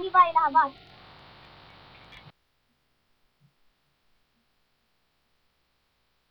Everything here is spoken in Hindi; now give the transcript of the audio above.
गांगुली बाय इलाहाबाद